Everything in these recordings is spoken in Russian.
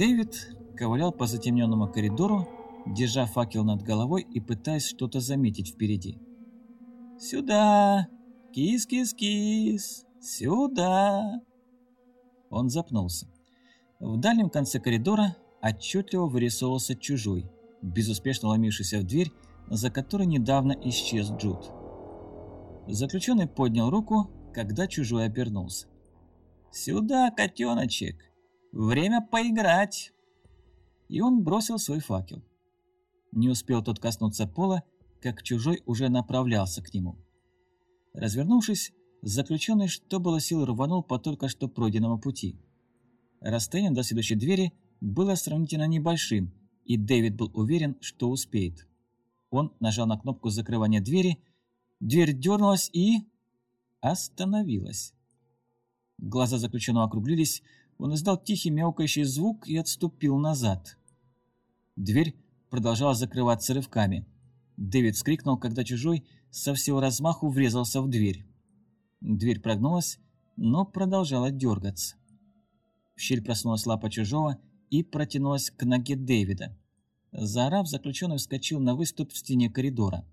Дэвид ковылял по затемненному коридору, держа факел над головой и пытаясь что-то заметить впереди. «Сюда! Кис-кис-кис! Сюда!» Он запнулся. В дальнем конце коридора отчетливо вырисовывался чужой, безуспешно ломившийся в дверь, за которой недавно исчез Джуд. Заключенный поднял руку, когда чужой обернулся. «Сюда, котеночек! Время поиграть!» И он бросил свой факел. Не успел тот коснуться пола, как чужой уже направлялся к нему. Развернувшись, заключенный, что было сил, рванул по только что пройденному пути. Расстояние до следующей двери было сравнительно небольшим, и Дэвид был уверен, что успеет. Он нажал на кнопку закрывания двери, дверь дернулась и... остановилась. Глаза заключенного округлились, он издал тихий мяукающий звук и отступил назад. Дверь продолжала закрываться рывками. Дэвид вскрикнул, когда чужой со всего размаху врезался в дверь. Дверь прогнулась, но продолжала дергаться. В щель проснулась лапа чужого и протянулась к ноге Дэвида. Заорав, заключенный вскочил на выступ в стене коридора.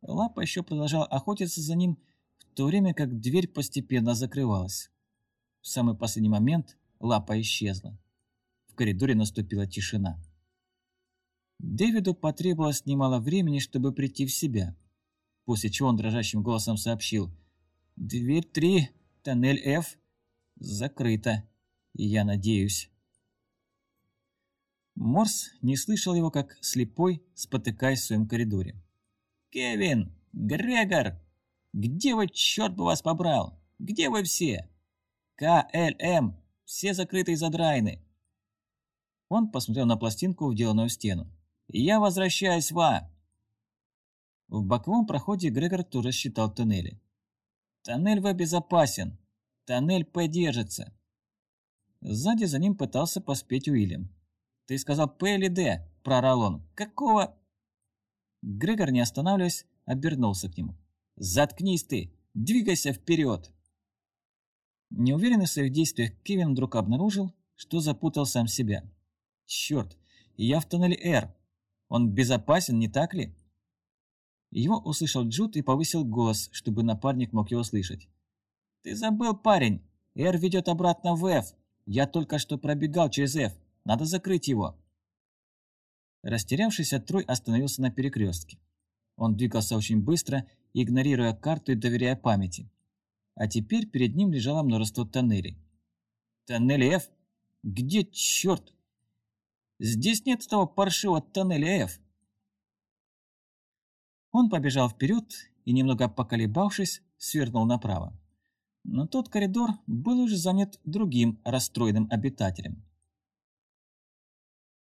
Лапа еще продолжала охотиться за ним, в то время как дверь постепенно закрывалась. В самый последний момент лапа исчезла. В коридоре наступила тишина. Дэвиду потребовалось немало времени, чтобы прийти в себя, после чего он дрожащим голосом сообщил «Дверь 3, тоннель F, закрыта, я надеюсь». Морс не слышал его, как слепой, спотыкаясь в своем коридоре. «Кевин! Грегор! Где вы, черт бы вас побрал? Где вы все? КЛМ! Все закрыты и задрайны!» Он посмотрел на пластинку, вделанную в стену. Я возвращаюсь в А. В боковом проходе Грегор тоже считал туннели. Тоннель В безопасен. Тоннель П держится. Сзади за ним пытался поспеть Уильям. «Ты сказал П или Д?» – прорал он. «Какого?» Грегор, не останавливаясь, обернулся к нему. «Заткнись ты! Двигайся вперед!» Неуверенный в своих действиях, Кевин вдруг обнаружил, что запутал сам себя. «Черт! Я в тоннеле R. Он безопасен, не так ли?» Его услышал Джуд и повысил голос, чтобы напарник мог его слышать. «Ты забыл, парень! Р ведет обратно в F. Я только что пробегал через F. Надо закрыть его!» Растерявшийся Трой остановился на перекрестке. Он двигался очень быстро, игнорируя карту и доверяя памяти. А теперь перед ним лежало множество тоннелей. «Тоннель F? Где черт? Здесь нет этого паршивого тоннеля F. Он побежал вперед и, немного поколебавшись, свернул направо. Но тот коридор был уже занят другим расстроенным обитателем.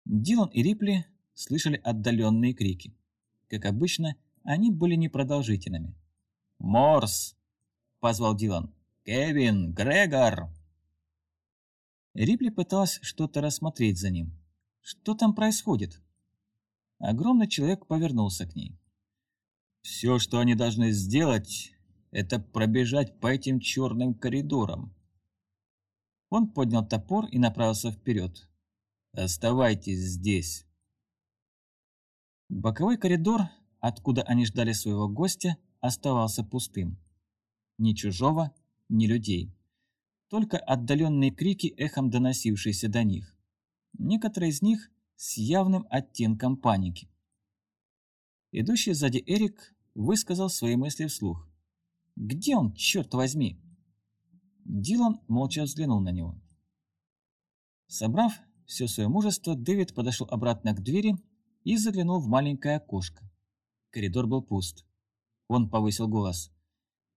Дилан и Рипли слышали отдаленные крики. Как обычно, они были непродолжительными. «Морс!» — позвал Дилан. «Кевин! Грегор!» Рипли пыталась что-то рассмотреть за ним. Что там происходит?» Огромный человек повернулся к ней. «Все, что они должны сделать, это пробежать по этим черным коридорам». Он поднял топор и направился вперед. «Оставайтесь здесь». Боковой коридор, откуда они ждали своего гостя, оставался пустым. Ни чужого, ни людей. Только отдаленные крики, эхом доносившиеся до них некоторые из них с явным оттенком паники. Идущий сзади Эрик высказал свои мысли вслух. «Где он, черт возьми?» Дилан молча взглянул на него. Собрав все свое мужество, Дэвид подошел обратно к двери и заглянул в маленькое окошко. Коридор был пуст. Он повысил голос.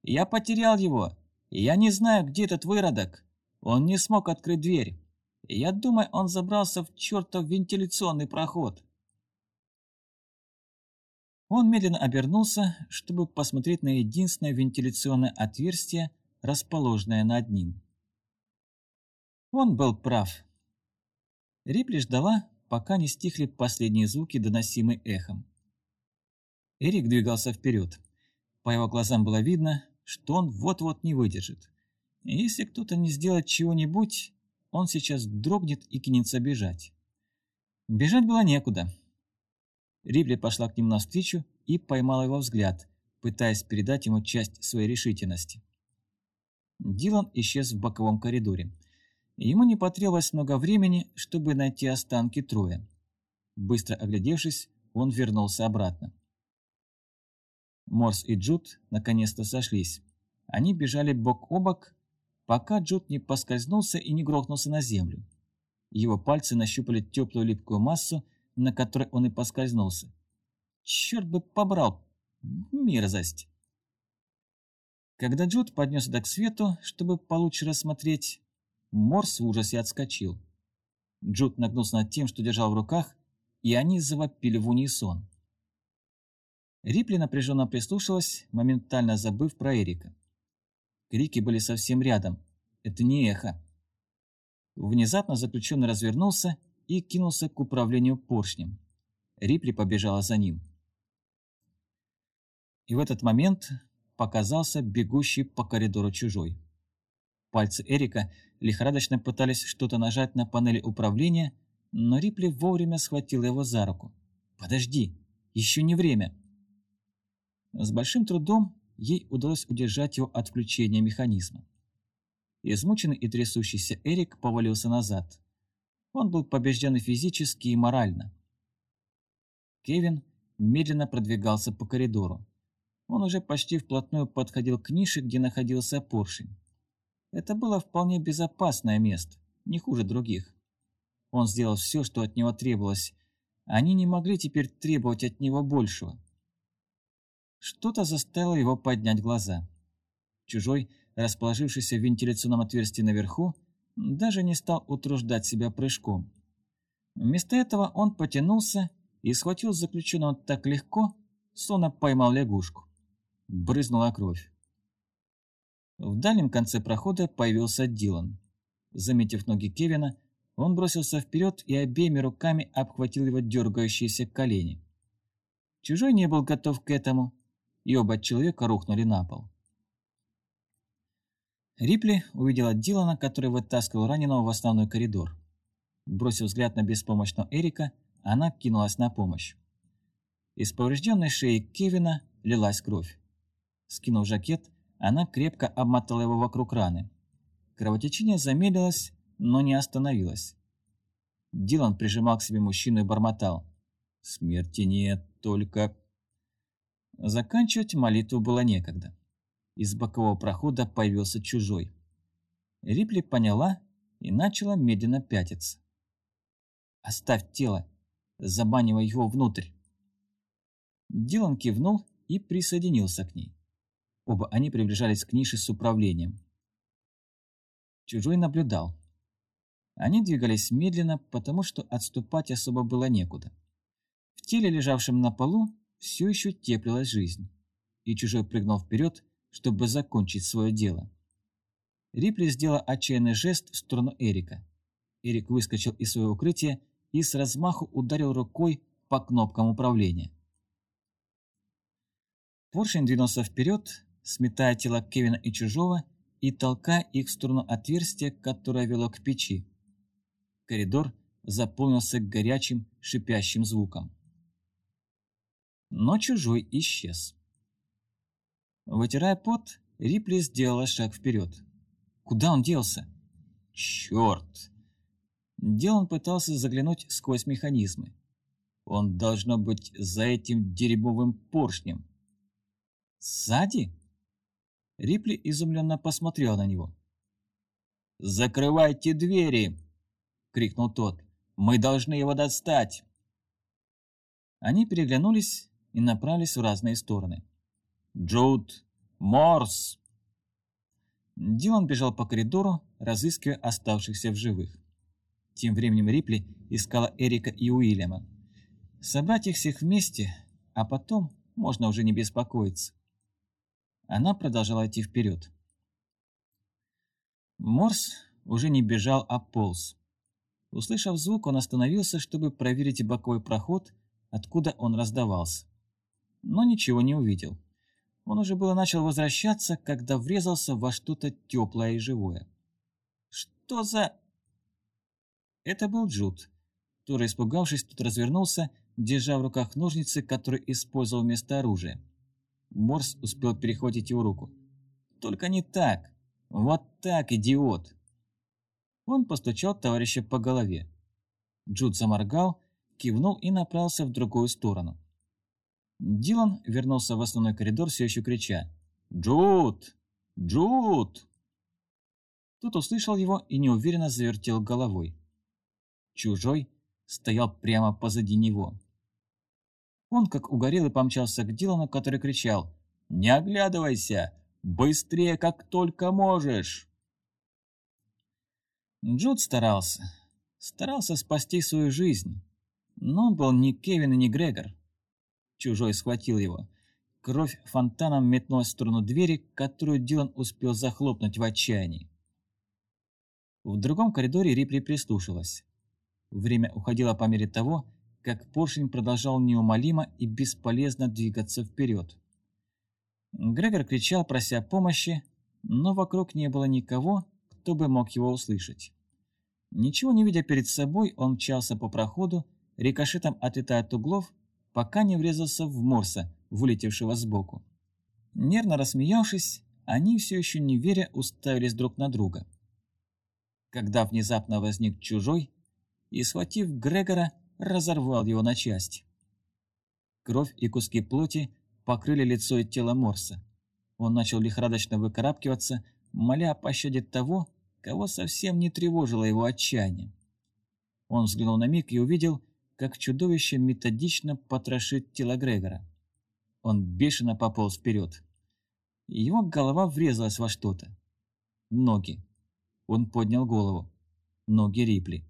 «Я потерял его! Я не знаю, где этот выродок! Он не смог открыть дверь! Я думаю, он забрался в чертов вентиляционный проход. Он медленно обернулся, чтобы посмотреть на единственное вентиляционное отверстие, расположенное над ним. Он был прав. Рипли ждала, пока не стихли последние звуки, доносимые эхом. Эрик двигался вперед. По его глазам было видно, что он вот-вот не выдержит. Если кто-то не сделает чего-нибудь, он сейчас дрогнет и кинется бежать. Бежать было некуда. Рипли пошла к нему навстречу и поймала его взгляд, пытаясь передать ему часть своей решительности. Дилан исчез в боковом коридоре. Ему не потребовалось много времени, чтобы найти останки Троя. Быстро оглядевшись, он вернулся обратно. Морс и Джуд наконец-то сошлись. Они бежали бок о бок, пока Джуд не поскользнулся и не грохнулся на землю. Его пальцы нащупали теплую липкую массу, на которой он и поскользнулся. Черт бы побрал! Мерзость! Когда Джуд поднес это к свету, чтобы получше рассмотреть, Морс в ужасе отскочил. Джуд нагнулся над тем, что держал в руках, и они завопили в унисон. Рипли напряженно прислушалась, моментально забыв про Эрика. Крики были совсем рядом. Это не эхо. Внезапно заключенный развернулся и кинулся к управлению поршнем. Рипли побежала за ним. И в этот момент показался бегущий по коридору чужой. Пальцы Эрика лихорадочно пытались что-то нажать на панели управления, но Рипли вовремя схватила его за руку. «Подожди, еще не время!» С большим трудом ей удалось удержать его от включения механизма. Измученный и трясущийся Эрик повалился назад. Он был побежден и физически, и морально. Кевин медленно продвигался по коридору. Он уже почти вплотную подходил к нише, где находился поршень. Это было вполне безопасное место, не хуже других. Он сделал все, что от него требовалось. Они не могли теперь требовать от него большего. Что-то заставило его поднять глаза. Чужой, расположившийся в вентиляционном отверстии наверху, даже не стал утруждать себя прыжком. Вместо этого он потянулся и схватил заключенного так легко, словно поймал лягушку. Брызнула кровь. В дальнем конце прохода появился Дилан. Заметив ноги Кевина, он бросился вперед и обеими руками обхватил его дергающиеся колени. Чужой не был готов к этому, и оба человека рухнули на пол. Рипли увидела Дилана, который вытаскивал раненого в основной коридор. Бросив взгляд на беспомощного Эрика, она кинулась на помощь. Из поврежденной шеи Кевина лилась кровь. Скинув жакет, она крепко обмотала его вокруг раны. Кровотечение замедлилось, но не остановилось. Дилан прижимал к себе мужчину и бормотал. «Смерти нет, только...» Заканчивать молитву было некогда. Из бокового прохода появился чужой. Рипли поняла и начала медленно пятиться. «Оставь тело, заманивая его внутрь». Дилан кивнул и присоединился к ней. Оба они приближались к нише с управлением. Чужой наблюдал. Они двигались медленно, потому что отступать особо было некуда. В теле, лежавшем на полу, все еще теплилась жизнь, и чужой прыгнул вперед, чтобы закончить свое дело. Рипли сделала отчаянный жест в сторону Эрика. Эрик выскочил из своего укрытия и с размаху ударил рукой по кнопкам управления. Поршень двинулся вперед, сметая тела Кевина и Чужого и толкая их в сторону отверстия, которое вело к печи. Коридор заполнился горячим шипящим звуком но чужой исчез. Вытирая пот, Рипли сделала шаг вперед. Куда он делся? Черт! Дилан пытался заглянуть сквозь механизмы. Он должно быть за этим дерьмовым поршнем. Сзади? Рипли изумленно посмотрел на него. «Закрывайте двери!» — крикнул тот. «Мы должны его достать!» Они переглянулись и направились в разные стороны. «Джуд! Морс!» Дилан бежал по коридору, разыскивая оставшихся в живых. Тем временем Рипли искала Эрика и Уильяма. Собрать их всех вместе, а потом можно уже не беспокоиться. Она продолжала идти вперед. Морс уже не бежал, а полз. Услышав звук, он остановился, чтобы проверить боковой проход, откуда он раздавался но ничего не увидел. Он уже было начал возвращаться, когда врезался во что-то теплое и живое. «Что за...» Это был Джуд. Тоже испугавшись, тут развернулся, держа в руках ножницы, которые использовал вместо оружия. Морс успел перехватить его руку. «Только не так! Вот так, идиот!» Он постучал товарища по голове. Джуд заморгал, кивнул и направился в другую сторону. Дилан вернулся в основной коридор, все еще крича «Джуд! Джуд!». Тут услышал его и неуверенно завертел головой. Чужой стоял прямо позади него. Он, как угорел, и помчался к Дилану, который кричал «Не оглядывайся! Быстрее, как только можешь!» Джуд старался. Старался спасти свою жизнь. Но он был не Кевин и не Грегор. Чужой схватил его. Кровь фонтаном метнулась в сторону двери, которую Дилан успел захлопнуть в отчаянии. В другом коридоре Рипли прислушалась. Время уходило по мере того, как поршень продолжал неумолимо и бесполезно двигаться вперед. Грегор кричал, прося помощи, но вокруг не было никого, кто бы мог его услышать. Ничего не видя перед собой, он мчался по проходу, рикошетом отлетая от углов, пока не врезался в Морса, вылетевшего сбоку. Нервно рассмеявшись, они все еще не веря уставились друг на друга. Когда внезапно возник чужой и, схватив Грегора, разорвал его на части. Кровь и куски плоти покрыли лицо и тело Морса. Он начал лихорадочно выкарабкиваться, моля о пощаде того, кого совсем не тревожило его отчаяние. Он взглянул на миг и увидел, как чудовище методично потрошит тело Грегора. Он бешено пополз вперед. Его голова врезалась во что-то. Ноги. Он поднял голову. Ноги Рипли.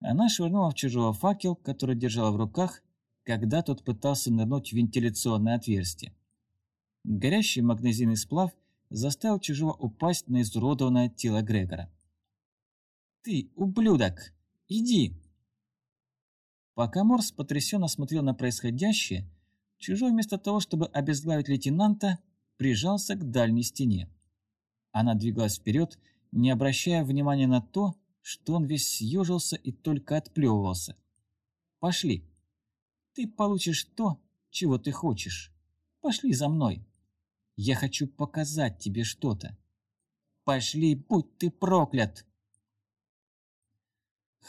Она швырнула в чужого факел, который держала в руках, когда тот пытался нырнуть в вентиляционное отверстие. Горящий магнезийный сплав заставил чужого упасть на изуродованное тело Грегора. «Ты, ублюдок! Иди!» Пока Морс потрясенно смотрел на происходящее, чужой вместо того, чтобы обезглавить лейтенанта, прижался к дальней стене. Она двигалась вперед, не обращая внимания на то, что он весь съежился и только отплевывался. «Пошли. Ты получишь то, чего ты хочешь. Пошли за мной. Я хочу показать тебе что-то. Пошли, будь ты проклят!»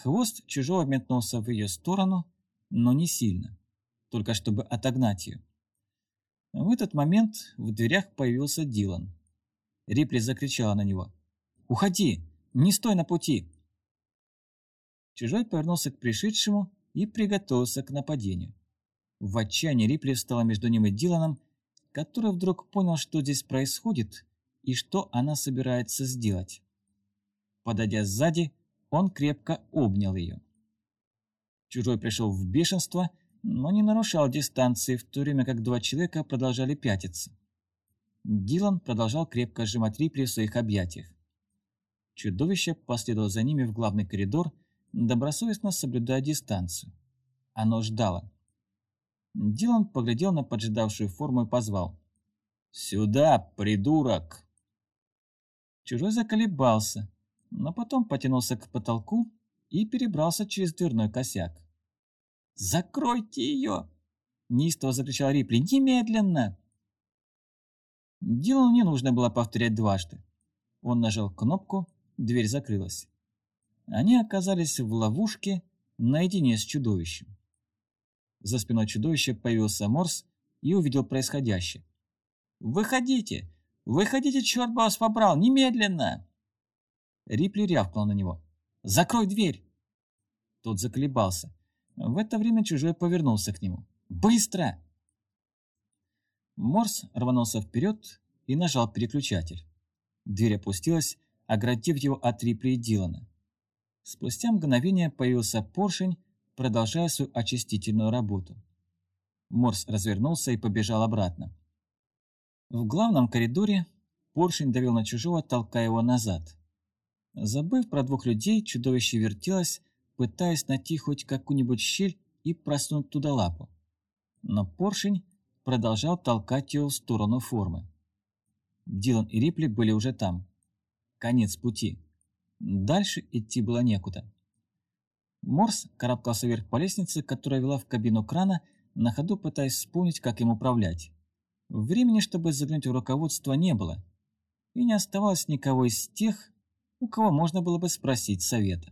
Хвост чужого метнулся в ее сторону, но не сильно, только чтобы отогнать ее. В этот момент в дверях появился Дилан. Рипли закричала на него. «Уходи! Не стой на пути!» Чужой повернулся к пришедшему и приготовился к нападению. В отчаянии Рипли встала между ним и Диланом, который вдруг понял, что здесь происходит и что она собирается сделать. Подойдя сзади, он крепко обнял ее. Чужой пришел в бешенство, но не нарушал дистанции, в то время как два человека продолжали пятиться. Дилан продолжал крепко сжимать Рипли в своих объятиях. Чудовище последовало за ними в главный коридор, добросовестно соблюдая дистанцию. Оно ждало. Дилан поглядел на поджидавшую форму и позвал. «Сюда, придурок!» Чужой заколебался, но потом потянулся к потолку и перебрался через дверной косяк. «Закройте ее!» — неистово закричал Рипли. «Немедленно!» Дилану не нужно было повторять дважды. Он нажал кнопку, дверь закрылась. Они оказались в ловушке наедине с чудовищем. За спиной чудовища появился Морс и увидел происходящее. «Выходите! Выходите, черт бы вас побрал! Немедленно!» Рипли рявкнул на него. «Закрой дверь!» Тот заколебался. В это время чужой повернулся к нему. «Быстро!» Морс рванулся вперед и нажал переключатель. Дверь опустилась, оградив его от Рипли и Дилана. Спустя мгновение появился поршень, продолжая свою очистительную работу. Морс развернулся и побежал обратно. В главном коридоре поршень давил на чужого, толкая его назад. Забыв про двух людей, чудовище вертелось, пытаясь найти хоть какую-нибудь щель и просунуть туда лапу. Но поршень продолжал толкать его в сторону формы. Дилан и Рипли были уже там. Конец пути. Дальше идти было некуда. Морс карабкался вверх по лестнице, которая вела в кабину крана, на ходу пытаясь вспомнить, как им управлять. Времени, чтобы заглянуть в руководство, не было. И не оставалось никого из тех, у кого можно было бы спросить совета.